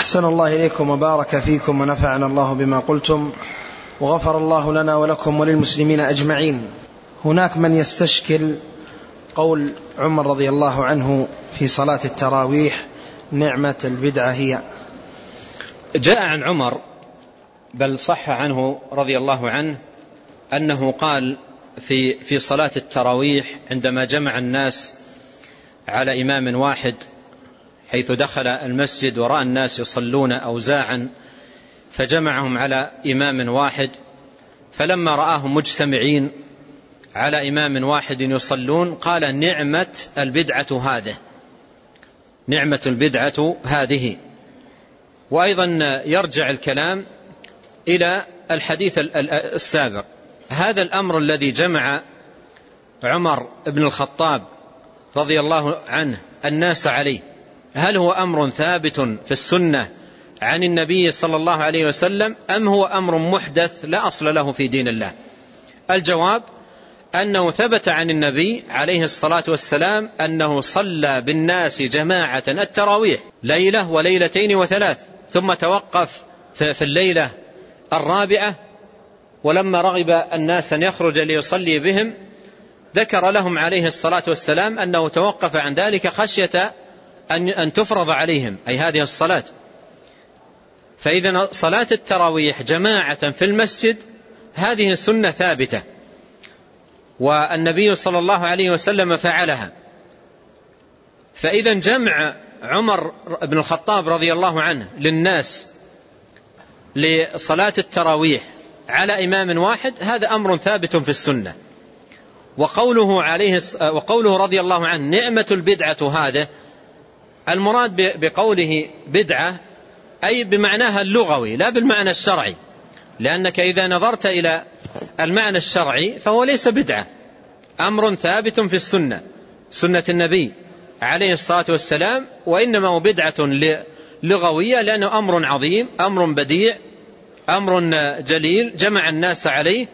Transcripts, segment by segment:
أحسن الله إليكم وبارك فيكم ونفعنا الله بما قلتم وغفر الله لنا ولكم وللمسلمين أجمعين. هناك من يستشكل قول عمر رضي الله عنه في صلاة التراويح نعمة البدعة هي. جاء عن عمر بل صح عنه رضي الله عنه أنه قال في في صلاة التراويح عندما جمع الناس على إمام واحد حيث دخل المسجد ورأى الناس يصلون أوزاعا فجمعهم على إمام واحد فلما رآهم مجتمعين على إمام واحد يصلون قال نعمة البدعة هذه. نعمة البدعة هذه. وأيضا يرجع الكلام إلى الحديث السابق. هذا الأمر الذي جمع عمر بن الخطاب رضي الله عنه الناس عليه هل هو أمر ثابت في السنة عن النبي صلى الله عليه وسلم أم هو أمر محدث لا أصل له في دين الله؟ الجواب أنه ثبت عن النبي عليه الصلاة والسلام أنه صلى بالناس جماعة التراويح ليلة وليلتين وثلاث ثم توقف في الليلة الرابعة ولما رغب الناس أن يخرج ليصلي بهم ذكر لهم عليه الصلاة والسلام أنه توقف عن ذلك خشية أن تفرض عليهم أي هذه الصلاة. فإذا صلاة التراويح جماعة في المسجد هذه سنة ثابتة والنبي صلى الله عليه وسلم فعلها. فإذا جمع عمر بن الخطاب رضي الله عنه للناس لصلاة التراويح على إمام واحد هذا أمر ثابت في السنة. وقوله عليه وقوله رضي الله عنه نعمة البدعة هذا المراد بقوله بدعة أي بمعناها اللغوي لا بالمعنى الشرعي. لأنك إذا نظرت إلى المعنى الشرعي فهو ليس بدعة. أمر ثابت في السنة سنة النبي عليه الصلاة والسلام وإنما هو بدعة لغوية لأنه أمر عظيم أمر بديع أمر جليل جمع الناس عليه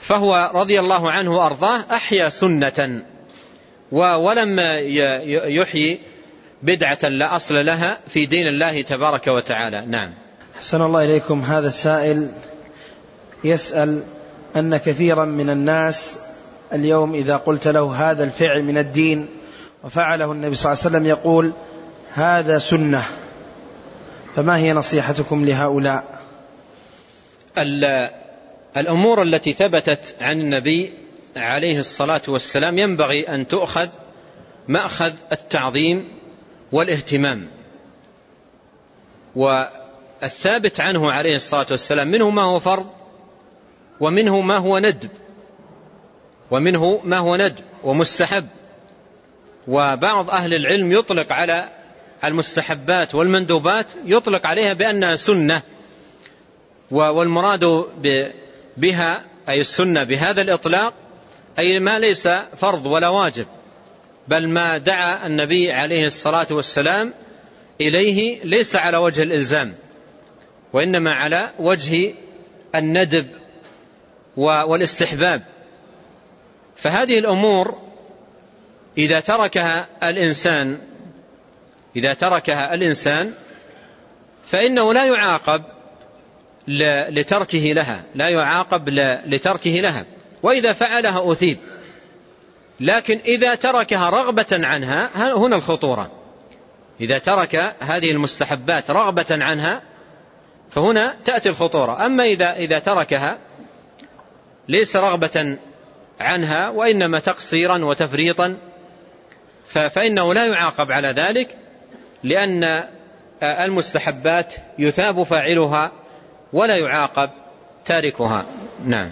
فهو رضي الله عنه وأرضاه أحيا سنة. ولم يحيي بدعة لا أصل لها في دين الله تبارك وتعالى. نعم. حسن الله إليكم هذا السائل يسأل أن كثيرا من الناس اليوم إذا قلت له هذا الفعل من الدين وفعله النبي صلى الله عليه وسلم يقول هذا سنة فما هي نصيحتكم لهؤلاء؟ الأمور التي ثبتت عن النبي عليه الصلاة والسلام ينبغي أن تؤخذ مأخذ التعظيم والاهتمام. والثابت عنه عليه الصلاة والسلام منه ما هو فرض ومنه ما هو ندب ومنه ما هو ندب ومستحب. وبعض أهل العلم يطلق على المستحبات والمندوبات يطلق عليها بأنها سنة والمراد بها أي السنة بهذا الإطلاق أي ما ليس فرض ولا واجب. بل ما دعا النبي عليه الصلاة والسلام إليه ليس على وجه الإلزام وإنما على وجه الندب والاستحباب. فهذه الأمور إذا تركها الإنسان إذا تركها الإنسان فإنه لا يعاقب لتركه لها لا يعاقب لتركه لها وإذا فعلها أثيب. لكن إذا تركها رغبة عنها هنا الخطورة. إذا ترك هذه المستحبات رغبة عنها فهنا تأتي الخطورة. أما إذا, إذا تركها ليس رغبة عنها وإنما تقصيرا وتفريطا فإنه لا يعاقب على ذلك لأن المستحبات يثاب فاعلها ولا يعاقب تاركها. نعم.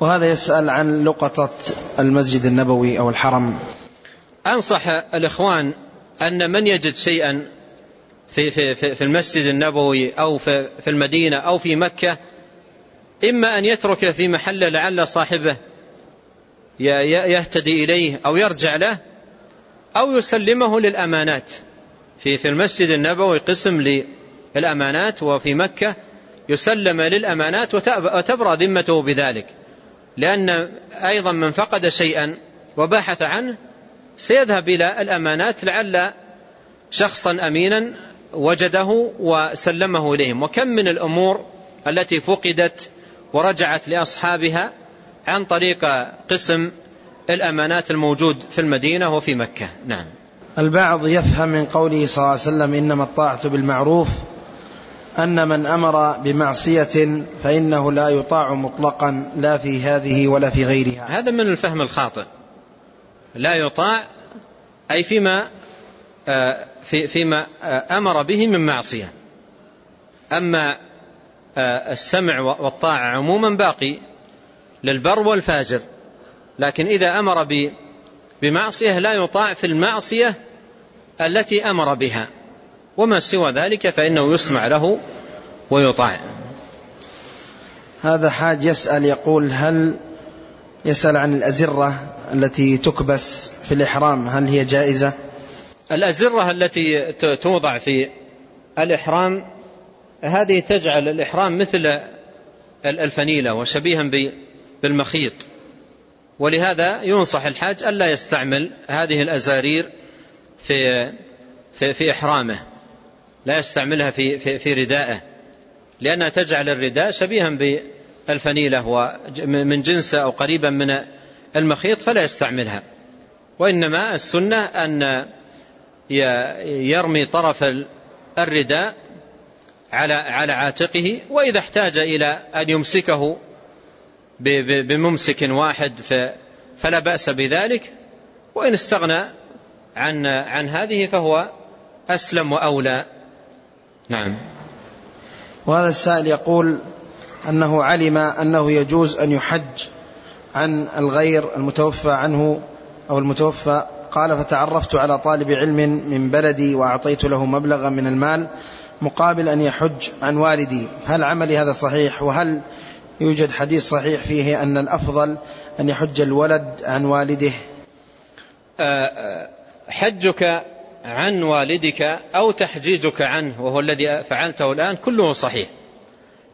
وهذا يسأل عن لقطة المسجد النبوي أو الحرم. أنصح الإخوان أن من يجد شيئا في, في, في المسجد النبوي أو في, في المدينة أو في مكة إما أن يترك في محل لعل صاحبه يهتدي إليه أو يرجع له أو يسلمه للأمانات. في في المسجد النبوي قسم للأمانات وفي مكة يسلم للأمانات وتبرى ذمته بذلك. لأن أيضا من فقد شيئا وبحث عنه سيذهب إلى الأمانات لعل شخصا أمينا وجده وسلمه إليهم. وكم من الأمور التي فقدت ورجعت لأصحابها عن طريق قسم الأمانات الموجود في المدينة وفي مكة. نعم. البعض يفهم من قوله صلى الله عليه وسلم إنما الطاعة بالمعروف أن من أمر بمعصية فإنه لا يطاع مطلقا لا في هذه ولا في غيرها. هذا من الفهم الخاطئ. لا يطاع أي فيما آه، في فيما آه، أمر به من معصية. أما آه، السمع والطاعة عموما باقي للبر والفاجر. لكن إذا أمر بمعصية لا يطاع في المعصية التي أمر بها. وما سوى ذلك فإنه يسمع له ويطاع. هذا حاج يسأل يقول هل يسأل عن الأزرة التي تكبس في الإحرام هل هي جائزة؟ الأزرة التي توضع في الإحرام هذه تجعل الإحرام مثل الفنيلة وشبيها بالمخيط. ولهذا ينصح الحاج ألا يستعمل هذه الأزارير في في, في إحرامه. لا يستعملها في, في, في ردائه. لأنها تجعل الرداء شبيها بالفنيلة ومن جنس أو قريبا من المخيط فلا يستعملها. وإنما السنة أن يرمي طرف الرداء على على عاتقه وإذا احتاج إلى أن يمسكه بممسك واحد فلا بأس بذلك. وإن استغنى عن عن هذه فهو أسلم وأولى. نعم. وهذا السائل يقول أنه علم أنه يجوز أن يحج عن الغير المتوفى عنه أو المتوفى. قال فتعرفت على طالب علم من بلدي وأعطيت له مبلغا من المال مقابل أن يحج عن والدي. هل عملي هذا صحيح؟ وهل يوجد حديث صحيح فيه أن الأفضل أن يحج الولد عن والده؟ آه، آه، حجك عن والدك أو تحجيجك عنه وهو الذي فعلته الآن كله صحيح.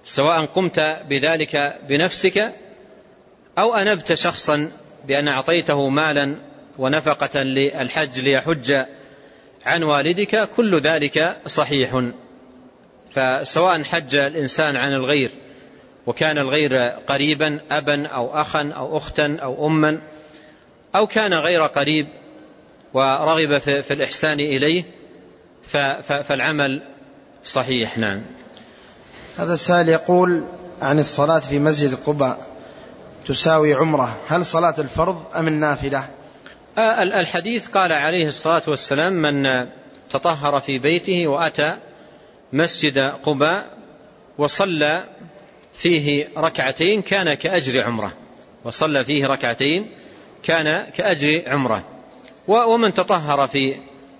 سواء قمت بذلك بنفسك أو أنبت شخصا بأن أعطيته مالا ونفقة للحج ليحج عن والدك كل ذلك صحيح. فسواء حج الإنسان عن الغير وكان الغير قريبا أبا أو أخا أو أختا أو أما أو كان غير قريب ورغب في الإحسان إليه فالعمل صحيح نعم. هذا السائل يقول عن الصلاة في مسجد قباء تساوي عمرة هل صلاة الفرض أم النافلة؟ آه، الحديث قال عليه الصلاة والسلام من تطهر في بيته وأتى مسجد قباء وصلى فيه ركعتين كان كأجر عمرة. وصلى فيه ركعتين كان كأجر عمرة. ومن تطهر في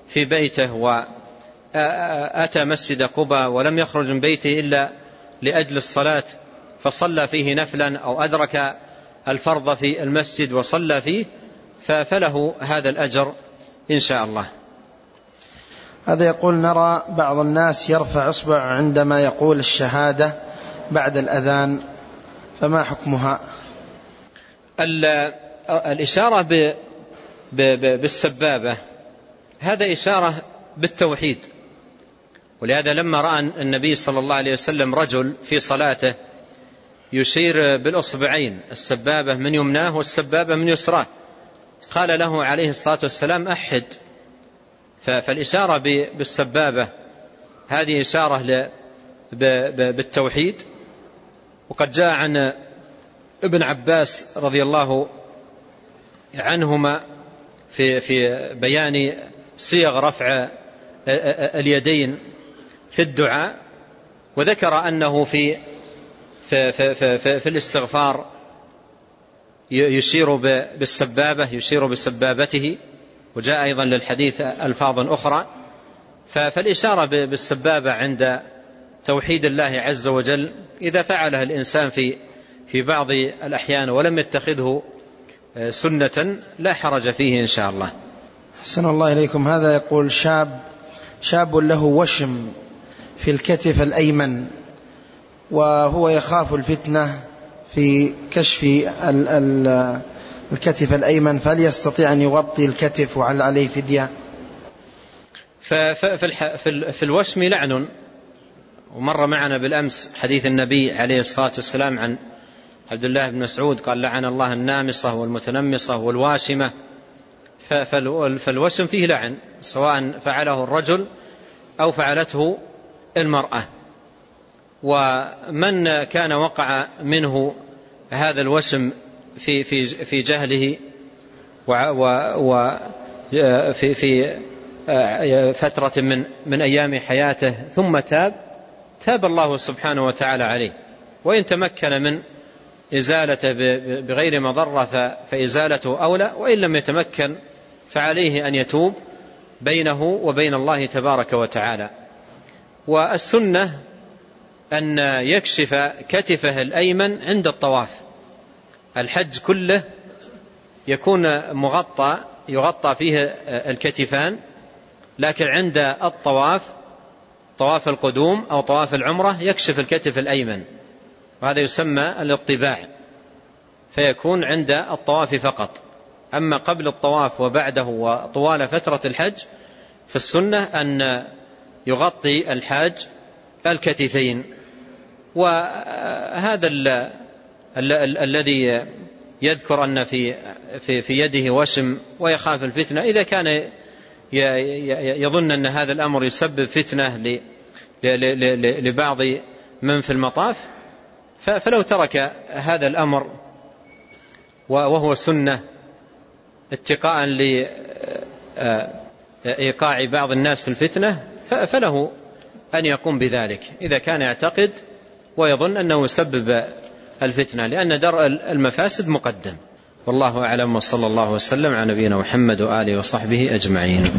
في بيته وأتى مسجد قباء ولم يخرج من بيته إلا لأجل الصلاة فصلى فيه نفلا أو أدرك الفرض في المسجد وصلى فيه فله هذا الأجر إن شاء الله. هذا يقول نرى بعض الناس يرفع إصبع عندما يقول الشهادة بعد الأذان فما حكمها؟ الإشارة بالسبابة. هذا إشارة بالتوحيد. ولهذا لما رأى النبي صلى الله عليه وسلم رجل في صلاته يشير بالأصبعين السبابة من يمناه والسبابة من يسراه. قال له عليه الصلاة والسلام أحد. فالإشارة بالسبابة هذه إشارة بالتوحيد. وقد جاء عن ابن عباس رضي الله عنهما في في بيان صيغ رفع اليدين في الدعاء وذكر أنه في في, في, في, في الاستغفار يشير بالسبابة يشير بسبابته وجاء أيضا للحديث ألفاظ أخرى. فالإشارة بالسبابة عند توحيد الله عز وجل إذا فعلها الإنسان في في بعض الأحيان ولم يتخذه سنة لا حرج فيه إن شاء الله. حسن الله إليكم. هذا يقول شاب شاب له وشم في الكتف الأيمن وهو يخاف الفتنة في كشف الكتف الأيمن فهل يستطيع أن يغطي الكتف وهل عليه فدية. ففي الوشم لعن. ومر معنا بالأمس حديث النبي عليه الصلاة والسلام عن عبد الله بن مسعود قال لعن الله النامصة والمتنمصة والواشمة. فالوسم فيه لعن سواء فعله الرجل أو فعلته المرأة. ومن كان وقع منه هذا الوسم في في في جهله وفي في فترة من من أيام حياته ثم تاب تاب الله سبحانه وتعالى عليه. وإن تمكن من إزالته بغير مضرة فإزالته أولى وإن لم يتمكن فعليه أن يتوب بينه وبين الله تبارك وتعالى. والسنة أن يكشف كتفه الأيمن عند الطواف. الحج كله يكون مغطى يغطى فيه الكتفان لكن عند الطواف طواف القدوم أو طواف العمرة يكشف الكتف الأيمن. وهذا يسمى الاطباع فيكون عند الطواف فقط. أما قبل الطواف وبعده وطوال فترة الحج فالسنة أن يغطي الحاج الكتفين. وهذا الذي يذكر أن في في في يده وشم ويخاف الفتنة. إذا كان يظن أن هذا الأمر يسبب فتنة لبعض من في المطاف فلو ترك هذا الأمر وهو سنة اتقاء لإيقاع بعض الناس في الفتنة فله أن يقوم بذلك إذا كان يعتقد ويظن أنه يسبب الفتنة لأن درء المفاسد مقدم. والله أعلم وصلى الله وسلم على نبينا محمد وآله وصحبه أجمعين.